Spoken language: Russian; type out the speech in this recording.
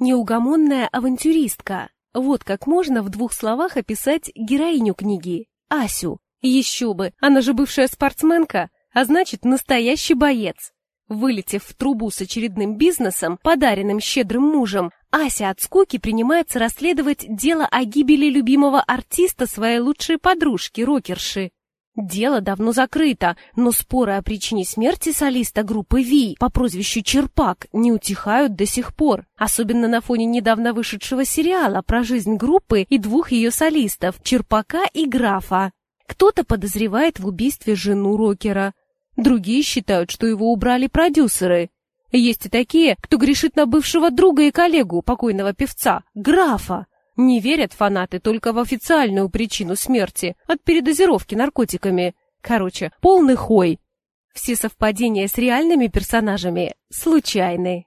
Неугомонная авантюристка. Вот как можно в двух словах описать героиню книги. Асю. Еще бы, она же бывшая спортсменка, а значит, настоящий боец. Вылетев в трубу с очередным бизнесом, подаренным щедрым мужем, Ася от скуки принимается расследовать дело о гибели любимого артиста своей лучшей подружки, рокерши. Дело давно закрыто, но споры о причине смерти солиста группы Ви по прозвищу Черпак не утихают до сих пор, особенно на фоне недавно вышедшего сериала про жизнь группы и двух ее солистов Черпака и Графа. Кто-то подозревает в убийстве жену рокера, другие считают, что его убрали продюсеры. Есть и такие, кто грешит на бывшего друга и коллегу покойного певца, Графа. Не верят фанаты только в официальную причину смерти от передозировки наркотиками. Короче, полный хой. Все совпадения с реальными персонажами случайны.